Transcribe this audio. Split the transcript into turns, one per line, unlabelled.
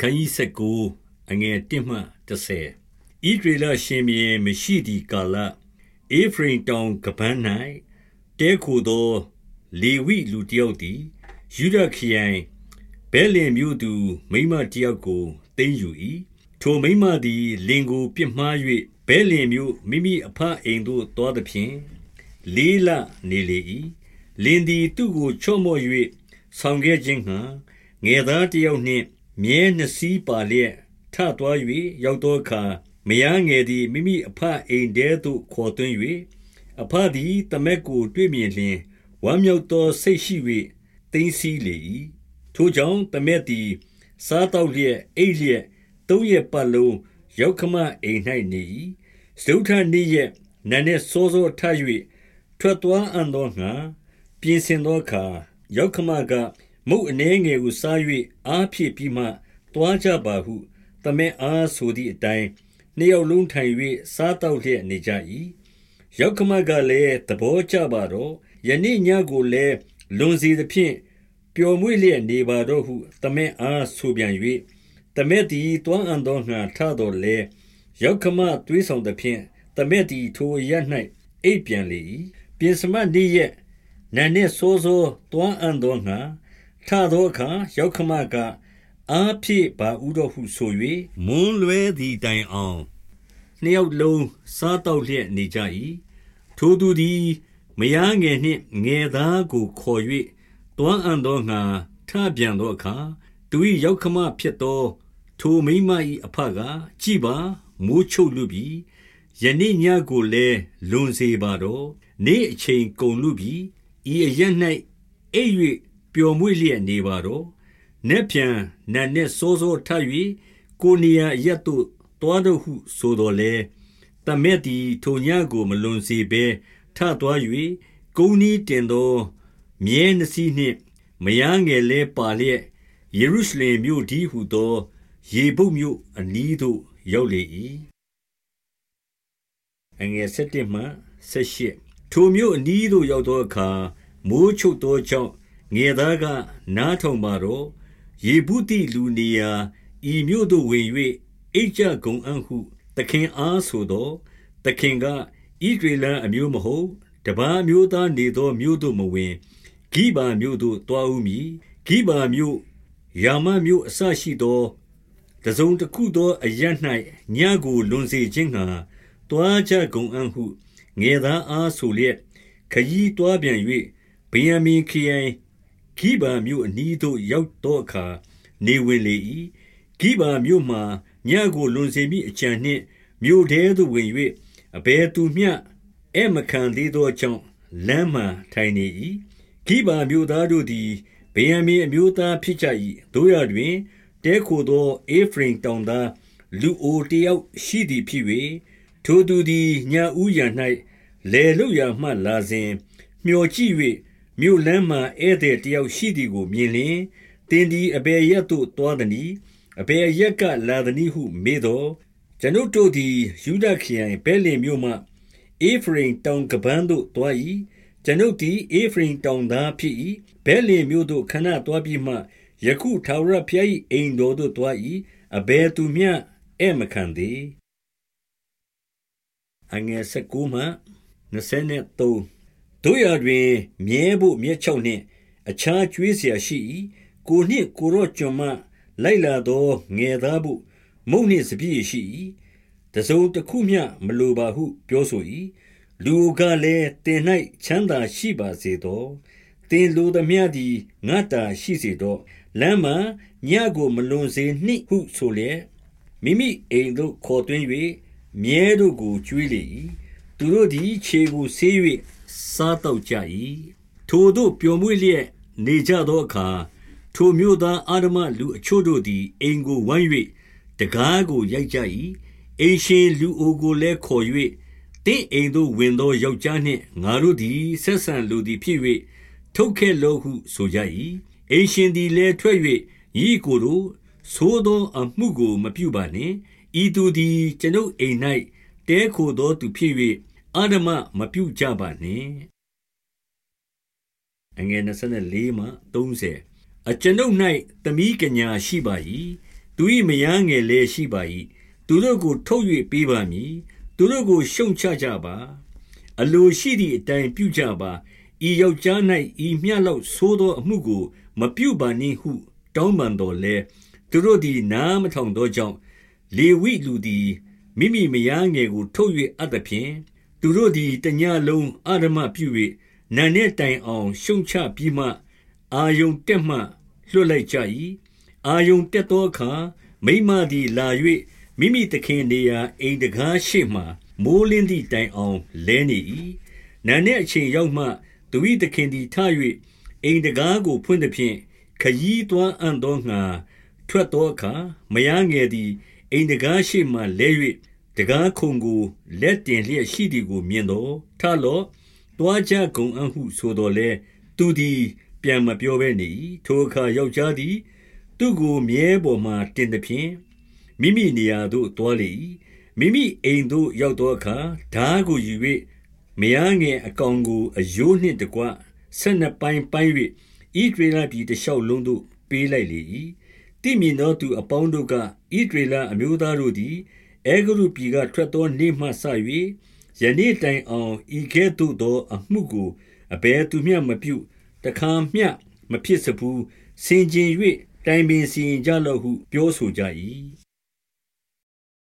ခန်းကြီး19အငယ်1မှ30ဣဒရေလရှင်ဘီမရှိသည့်ကာလအေဖရင်တောင်ကပန်း၌တဲခိုသော လေဝိလူတယောက်သည်ယူဒခရိုင်ဘဲလင်မြို့သူ မိမတယောက်ကိုတင်းယူ၏ထိုမိမသည်လင်ကိုပြစ်မှား၍ဘဲလင်မြို့မိမိအဖအိမ်သို့တောသည်ဖြင့်လေးလနေလေ၏လင်သည်သူ့ကိုချော့မော့၍ဆောင်ခဲ့ခြင်းဟံငယ်သားတယောက်နှင့် မြဲနှစ်စီးပါလျက်ထသွား၍ရောက်သောအခါမယားငယ်သည်မိမိအဖအိမ်ထဲသို့ခေါ်သွင်း၍အဖသည်တမက်ကိုတွေ့မြင်လျင်ဝမ်းမြောက်သောစိတ်ရှိ၍တင်းစီလေ၏ထိုကြောင့်တမက်သည် စားတော့လျက်အိတ်လျက်သုံးရက်ပတ်လုံးရောက်ခမအိမ်၌နေ၏စတုထနေ့ရက်နန်းနှင့်စောစောထ၍ထွက်သွားအံ့သောငါပြင်ဆင်သောအခါရောက်ခမက မုတ်အနေငယ်ကိုစား၍အားဖြည့်ပြီးမှတွားကြပါဟုတမန်အားဆိုသည့်အတိုင်းနှစ်ယောက်လုံးထိုင်၍စားတောက်လျက်နေကြ၏ရောက်ခမကလည်းသဘောကျပါတော့ယနေ့ညကိုလည်းလွန်စီသဖြင့်ပျော်မွေ့လျက်နေပါတော့ဟုတမန်အားဆိုပြန်၍တမက်သည်တွန်းအံသောငါထတော်လဲရောက်ခမတွေးဆောင်သဖြင့်တမက်သည်ထိုရ၌အိပ်ပြန်လေ၏ပြင်စမနေ့ရက်နန်းနှင့်စိုးစိုးတွန်းအံသောငါ ထသောအခါရောက်ခမက အားဖြည့်ပါဥတော်ဟုဆို၍မွန်းလွဲသည့်တိုင်အောင် နှစ်ယောက်လုံး စားတော့လျက်နေကြ၏ထိုသူသည် မယားငယ်နှင့် ငယ်သားကိုခေါ်၍တွန်းအံသောငါထပြန်သောအခါ သူ၏ရောက်ခမဖြစ်သော ထိုမိမ၏အဖကကြည်ပါ မိုးချုပ်လူပြီ ယနေ့ညကိုလည်း လွန်စေပါတော့ နေ့အချိန်ကုန်လူပြီ ဤအရ၌အိပ်၍ ပျော်မွေ့လျက်နေပါတော့။နက်ဖြန်နတ်နှင့်စောစောထ၍ကိုနေရာရက်သို့တွားတော့ဟုဆိုတော်လဲ။တမက်သည်ထိုညကိုမလွန်စေဘဲထသွား၍ကုန်းနီးတင်သောမြဲနှစီနှင့်မယားငယ်လဲပါလျက်ယေရုရှလင်မြို့ဒီဟုသော ရေပုတ်မြို့အနီးသို့ရောက်လေ၏။အငယ်7မှ18ထိုမြို့အနီးသို့ရောက်သောအခါမိုးချုပ်သောကြောင့် ငယ်သားကနားထောင်ပါတော့ယေဗုသိလူနေရာဤမြို့သို့ဝင်၍အိတ်ကြဂုံအံ့ဟု သခင်အားဆိုသောသခင်ကဣဒရေလအမျိုးမဟုတ်တပားမျိုးသားနေသောမြို့သို့မဝင်ဂိဘာမြို့သို့တွားဦးမည်ဂိဘာမြို့ယာမမြို့အစရှိသောတစုံတစ်ခုသောအရ၌ညကိုလွန်စေခြင်းငှာတွားကြဂုံအံ့ဟုငယ်သားအားဆိုလျက်ခยีတွားပြန်၍ဗိယံမင်ခရိုင် ဂိဗာမြို့အနီးသို့ ရောက်သောအခါ နေဝင်လေ၏။ဂိဗာမြို့မှာ ညဉ့်ကို လွန်စေမည်အကြံနှင့် မြို့ထဲသို့ဝင်၍အဘယ်သူမျှ ဧည့်မခံသေးသောကြောင့် လမ်းမှာ ထိုင်နေ၏။ဂိဗာမြို့သားတို့သည် ဗင်္ယာမိန်အမျိုးသား ဖြစ်ကြ၏။သို့ရာတွင် တည်းခိုသော ဧဖရိမ်တောင်သား လူအိုတယောက်ရှိသည်ဖြစ်၍၊ထိုသူသည် ညဦးယံ၌လယ်လုပ်ရာမှလာစဉ်မြော်ကြည့်၍ မြို့လမ်းမှာဧည့်သည်တယောက်ရှိသည်ကိုမြင်လျှင်၊သင်သည်အဘယ်အရပ်သို့သွားသနည်း။အဘယ်အရပ်ကလာသနည်းဟု မေးသော်၊ကျွန်ုပ်တို့သည်ယုဒခရိုင်ဗက်လင်မြို့မှဧဖရိမ်တောင်ကမ်းပါးသို့သွား၏။ကျွန်ုပ်သည်ဧဖရိမ်တောင်သားဖြစ်၏။ဗက်လင်မြို့သို့ခဏသွားပြီးမှယခုထာဝရဘုရား၏အိမ်တော်သို့သွား၏။အဘယ်သူမျှဧည့်မခံသေး။19 သို့ရာတွင် မြဲဘို့မြက်ခြောက်နှင့် အခြားကျွေးစရာရှိ၏။ကိုယ်နှင့်ကိုယ်တော်ကျွန်မ လိုက်လာသော ငယ်သားဘို့ မုန့်နှင့်စပျစ်ရည်ရှိ၏။တစုံတခုမျှ မလိုပါဟု ပြောဆို၏။လူအိုကလည်း၊သင်၌ချမ်းသာရှိပါစေသော။သင်လိုသမျှသည် ငါ့တာရှိစေတော့။လမ်းမှာ ညဉ့်ကို မလွန်စေနှင့်ဟုဆိုလျက်၊မိမိအိမ်သို့ခေါ်သွင်း၍မြည်းတို့ကို ကျွေးလေ၏။သူတို့သည် ခြေကိုဆေး၍ စားတောက်ကြ၏ထိုတို့ပျော်မွေ့လျက်နေကြသောအခါထိုမျိုးသားအာရမလူအချို့တို့သည်အိမ်ကိုဝမ်း၍တကားကိုရိုက်ကြ၏အိမ်ရှင်လူအိုကိုလည်းခေါ်၍တင်းအိမ်သို့ဝင်သောယောက်ျားနှင့်ငါတို့သည်ဆက်ဆံလူသည်ဖြစ်၍ထုတ်ခဲ့လောဟုဆိုကြ၏အိမ်ရှင်သည်လည်းထွက်၍ဤကိုတို့သိုးသောအမှုကိုမပြုပါနှင့်ဤသူသည်ကျွန်ုပ်အိမ်၌တဲခိုသောသူဖြစ်၍ အဓမ္မမပြုကြပါနှင့်အငယ်24မှ30အကျွန်ုပ်၌သမီးကညာရှိပါ၏သူ၏မယားငယ်လည်းရှိပါ၏သူတို့ကိုထုတ်၍ပေးပါမည်သူတို့ကိုရှုံချကြပါ အလိုရှိသည့်အတိုင်းပြုကြပါဤယောက်ျား၌ဤမျှလောက်သိုးသောအမှုကို မပြုပါနှင့်ဟု တောင်းပန်တော်လဲသူတို့သည်နားမထောင်သောကြောင့်လေဝိလူသည်မိမိမယားငယ်ကို ထုတ်၍အပ်သဖြင့် သူတို့သည်တညလုံးအာရမပြု၍နန်နှင့်တိုင်အောင် ရှုံချပြီးမှ အာယုန်တက်မှလွတ်လိုက်ကြ၏အာယုန်တက်သောအခါမိမသည်လာ၍မိမိသခင်နေရာအိမ်တကားရှိမှမိုးလင်းသည့်တိုင်အောင်လဲနေ၏နန်နှင့်အချိန်ရောက်မှ သူ၏သခင်သည်ထ၍အိမ်တကားကိုဖွင့်သည်ဖြင့်ခยีသွားအံ့သောငါထွက်သောအခါမယားငယ်သည်အိမ်တကားရှိမှလဲ၍ တကားခုံကို လက်တင်လျက်ရှိသည်ကိုမြင်တော့ထလော့တွားကြကုန်အံ့ဟုဆိုတော်လဲသူသည်ပြန်မပြောဘဲနေထိုအခါယောက်ျားသည် သူ့ကိုမြဲပေါ်မှတင်သည်ဖြင့်မိမိနေရာသို့တွားလေ၏မိမိအိမ်သို့ရောက်သောအခါဓာကိုယူ၍မယားငယ်အကောင်ကိုအယိုးနှင့်တကွဆက်နှစ်ပိုင်းပိုင်း၍ဤဒေလပြည်တလျှောက်လုံးသို့ပေးလိုက်လေ၏တိမြင်သောသူအပေါင်းတို့ကဣဒရေလအမျိုးသားတို့သည် အဲဂရုပြည်ကထွက်သောနေ့မှစ၍ယနေ့တိုင်အောင်ဤကဲ့သို့သော အမှုကိုအဘယ်သူမျှမပြုတခါမျှမဖြစ်စဘူးဆင်ကျင်၍တိုင်ပင်စီရင်ကြလော့ဟု ပြောဆိုကြ၏